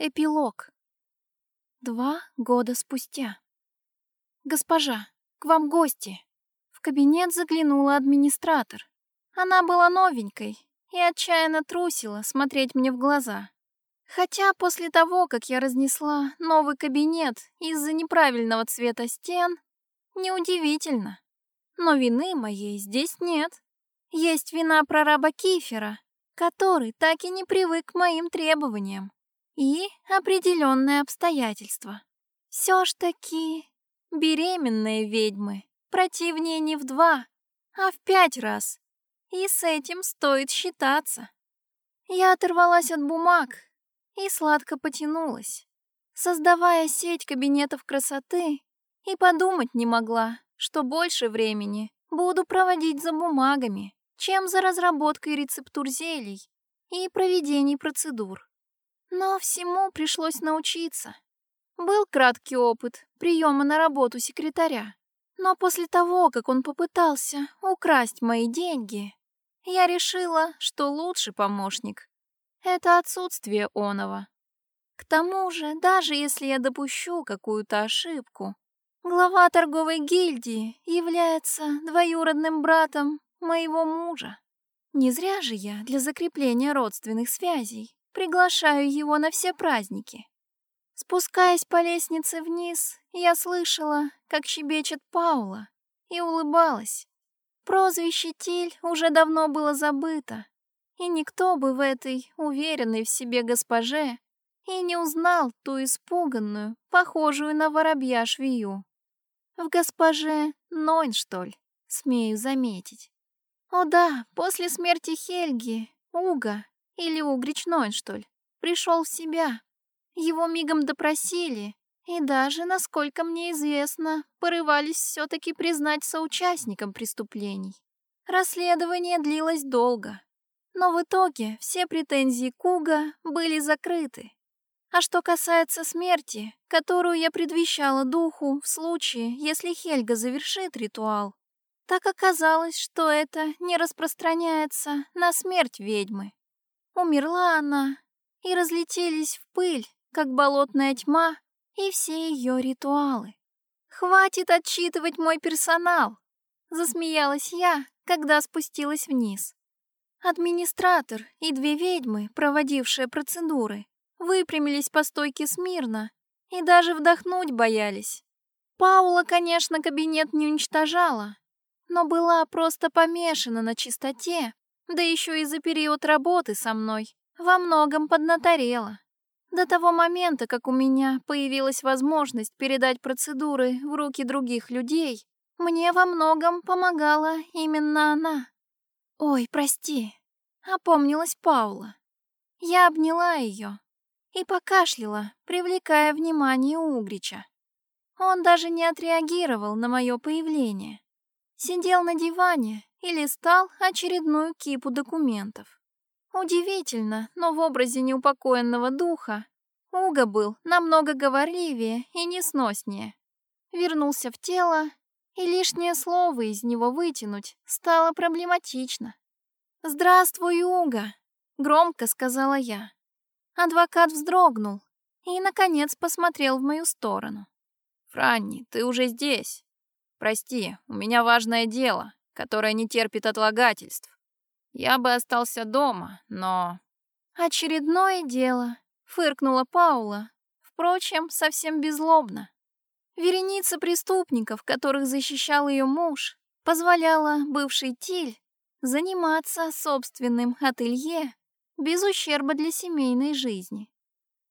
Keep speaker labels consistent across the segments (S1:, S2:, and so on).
S1: Эпилог. Два года спустя. «Госпожа, к вам гости!» В кабинет заглянула администратор. Она была новенькой и отчаянно трусила смотреть мне в глаза. Хотя после того, как я разнесла новый кабинет из-за неправильного цвета стен, неудивительно. Но вины моей здесь нет. Есть вина прораба Кифера, который так и не привык к моим требованиям и определенные обстоятельства. Все ж таки беременные ведьмы противнее не в два, а в пять раз. И с этим стоит считаться. Я оторвалась от бумаг и сладко потянулась, создавая сеть кабинетов красоты, и подумать не могла, что больше времени буду проводить за бумагами, чем за разработкой рецептур зелий и проведений процедур. Но всему пришлось научиться. Был краткий опыт приема на работу секретаря. Но после того, как он попытался украсть мои деньги, я решила, что лучший помощник — это отсутствие оного. К тому же, даже если я допущу какую-то ошибку, глава торговой гильдии является двоюродным братом моего мужа. Не зря же я для закрепления родственных связей Приглашаю его на все праздники. Спускаясь по лестнице вниз, я слышала, как щебечет Паула, и улыбалась. Прозвище Тиль уже давно было забыто, и никто бы в этой уверенной в себе госпоже и не узнал ту испуганную, похожую на воробья швею. В госпоже Нойн, что ли, смею заметить. О да, после смерти Хельги Уга или Угрич Нойн, что ли? Пришел в себя. Его мигом допросили. И даже, насколько мне известно, порывались все-таки признать соучастником преступлений. Расследование длилось долго. Но в итоге все претензии Куга были закрыты. А что касается смерти, которую я предвещала духу в случае, если Хельга завершит ритуал, так оказалось, что это не распространяется на смерть ведьмы. Умерла она, и разлетелись в пыль, как болотная тьма, и все ее ритуалы. «Хватит отчитывать мой персонал!» — засмеялась я, когда спустилась вниз. Администратор и две ведьмы, проводившие процедуры, выпрямились по стойке смирно и даже вдохнуть боялись. Паула, конечно, кабинет не уничтожала, но была просто помешана на чистоте да еще и за период работы со мной во многом поднаторела. До того момента, как у меня появилась возможность передать процедуры в руки других людей, мне во многом помогала именно она. «Ой, прости», — опомнилась Паула. Я обняла ее и покашляла, привлекая внимание Угрича. Он даже не отреагировал на мое появление. Сидел на диване и листал очередную кипу документов. Удивительно, но в образе неупокоенного духа Уга был намного говорливее и несноснее. Вернулся в тело, и лишнее слово из него вытянуть стало проблематично. «Здравствуй, Уга!» — громко сказала я. Адвокат вздрогнул и, наконец, посмотрел в мою сторону.
S2: «Франни, ты уже здесь. Прости, у меня важное дело которая не терпит отлагательств. Я бы остался дома, но...
S1: Очередное дело, фыркнула Паула, впрочем, совсем беззлобно. Вереница преступников, которых защищал ее муж, позволяла бывшей Тиль заниматься собственным ателье без ущерба для семейной жизни.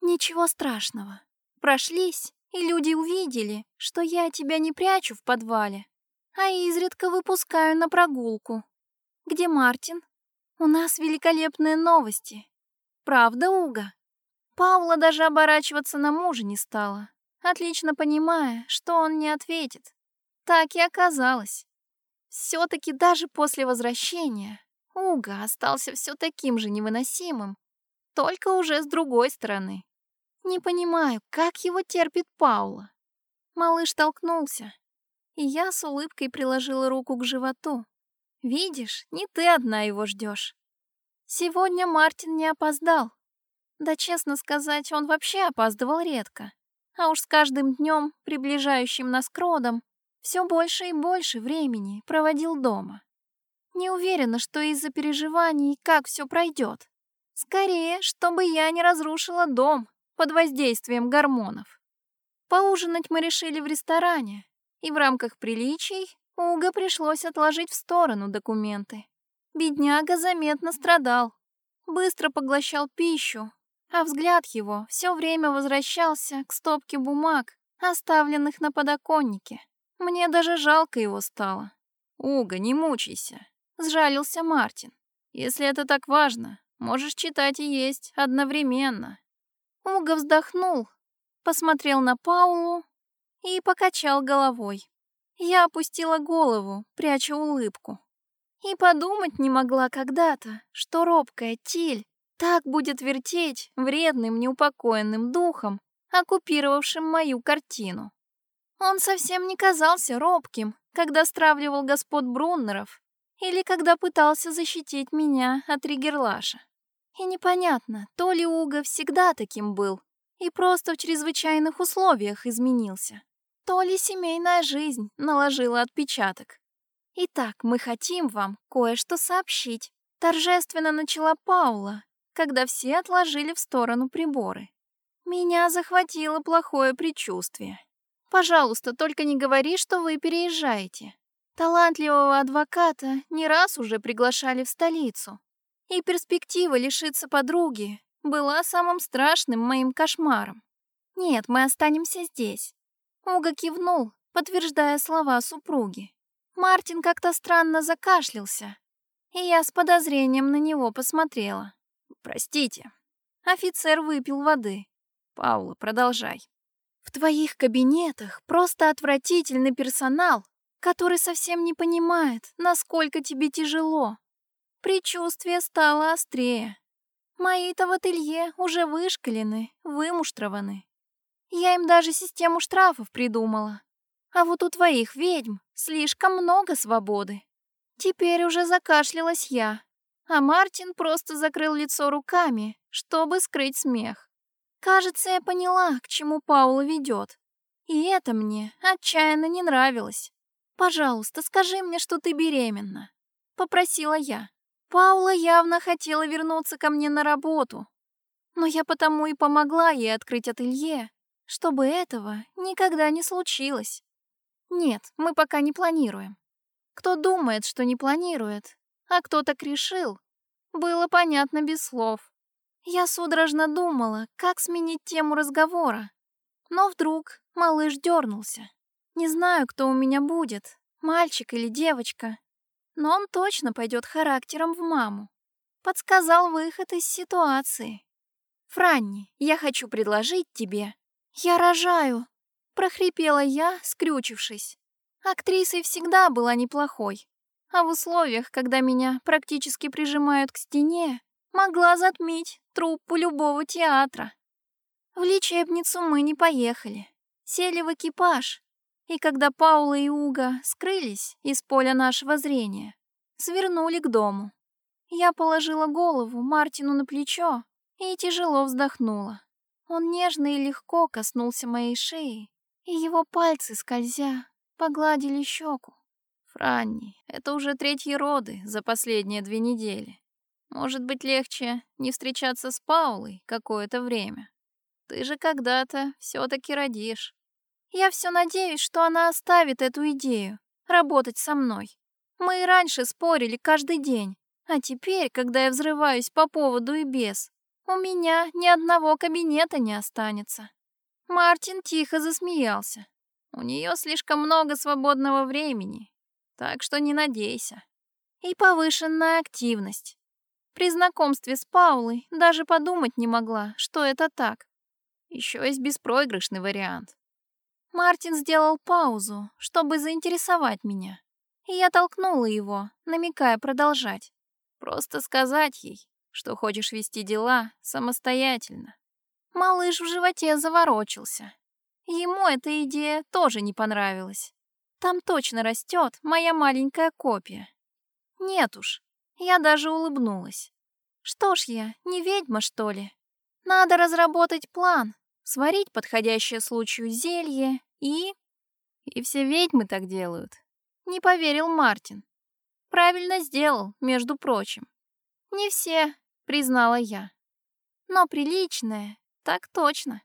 S1: Ничего страшного. Прошлись, и люди увидели, что я тебя не прячу в подвале, а изредка выпускаю на прогулку. Где Мартин? У нас великолепные новости. Правда, Уга? Паула даже оборачиваться на мужа не стала, отлично понимая, что он не ответит. Так и оказалось. Все-таки даже после возвращения Уга остался все таким же невыносимым, только уже с другой стороны. Не понимаю, как его терпит Паула. Малыш толкнулся, и я с улыбкой приложила руку к животу. «Видишь, не ты одна его ждешь. Сегодня Мартин не опоздал. Да, честно сказать, он вообще опаздывал редко. А уж с каждым днем, приближающим нас к родам, все больше и больше времени проводил дома. Не уверена, что из-за переживаний, как все пройдет. Скорее, чтобы я не разрушила дом под воздействием гормонов. Поужинать мы решили в ресторане, и в рамках приличий Уга пришлось отложить в сторону документы. Бедняга заметно страдал, быстро поглощал пищу, а взгляд его все время возвращался к стопке бумаг, оставленных на подоконнике. Мне даже жалко его стало.
S2: «Уга, не мучайся», —
S1: сжалился Мартин.
S2: «Если это так важно, можешь читать и есть одновременно».
S1: Уга вздохнул, посмотрел на Паулу и покачал головой. Я опустила голову, пряча улыбку. И подумать не могла когда-то, что робкая Тиль так будет вертеть вредным неупокоенным духом, оккупировавшим мою картину. Он совсем не казался робким, когда стравливал господ Бруннеров или когда пытался защитить меня от Ригерлаша. И непонятно, то ли Уга всегда таким был и просто в чрезвычайных условиях изменился, то ли семейная жизнь наложила отпечаток. Итак, мы хотим вам кое-что сообщить. Торжественно начала Паула, когда все отложили в сторону приборы. Меня захватило плохое предчувствие. Пожалуйста, только не говори, что вы переезжаете. Талантливого адвоката не раз уже приглашали в столицу. И перспектива лишиться подруги была самым страшным моим кошмаром. Нет, мы останемся здесь. Уга кивнул, подтверждая слова супруги. Мартин как-то странно закашлялся, и я с подозрением на него посмотрела.
S2: «Простите».
S1: Офицер выпил воды.
S2: «Паула, продолжай».
S1: «В твоих кабинетах просто отвратительный персонал, который совсем не понимает, насколько тебе тяжело. Предчувствие стало острее. Мои-то в ателье уже вышкалены, вымуштрованы. Я им даже систему штрафов придумала. А вот у твоих ведьм слишком много свободы. Теперь уже закашлялась я, а Мартин просто закрыл лицо руками, чтобы скрыть смех. Кажется, я поняла, к чему Паула ведет. И это мне отчаянно не нравилось. «Пожалуйста, скажи мне, что ты беременна», — попросила я. Паула явно хотела вернуться ко мне на работу, но я потому и помогла ей открыть ателье, чтобы этого никогда не случилось. Нет, мы пока не планируем. Кто думает, что не планирует, а кто так решил, было понятно без слов. Я судорожно думала, как сменить тему разговора. Но вдруг малыш дернулся. Не знаю, кто у меня будет, мальчик или девочка, но он точно пойдет характером в маму. Подсказал выход из ситуации. «Франни, я хочу предложить тебе «Я рожаю!» — прохрипела я, скрючившись. Актрисой всегда была неплохой, а в условиях, когда меня практически прижимают к стене, могла затмить труппу любого театра. В лечебницу мы не поехали, сели в экипаж, и когда Паула и Уга скрылись из поля нашего зрения, свернули к дому. Я положила голову Мартину на плечо и тяжело вздохнула. Он нежно и легко коснулся моей шеи, и его пальцы, скользя, погладили щеку.
S2: «Франни, это уже третьи роды за последние две недели. Может быть, легче не встречаться с Паулой какое-то время. Ты же когда-то все-таки родишь».
S1: «Я все надеюсь, что она оставит эту идею, работать со мной. Мы и раньше спорили каждый день, а теперь, когда я взрываюсь по поводу и без, у меня ни одного кабинета не останется. Мартин тихо засмеялся.
S2: У нее слишком много свободного времени, так что не надейся.
S1: И повышенная активность. При знакомстве с Паулой даже подумать не могла, что это так.
S2: Еще есть беспроигрышный вариант.
S1: Мартин сделал паузу, чтобы заинтересовать меня. И я толкнула его, намекая продолжать.
S2: Просто сказать ей, что хочешь вести дела самостоятельно.
S1: Малыш в животе заворочился. Ему эта идея тоже не понравилась. Там точно растет моя маленькая копия. Нет уж, я даже улыбнулась. Что ж я, не ведьма, что ли? Надо разработать план, сварить подходящее случаю зелье и...
S2: И все ведьмы так делают.
S1: Не поверил Мартин.
S2: Правильно сделал, между прочим.
S1: Не все, признала я. Но приличное, так точно.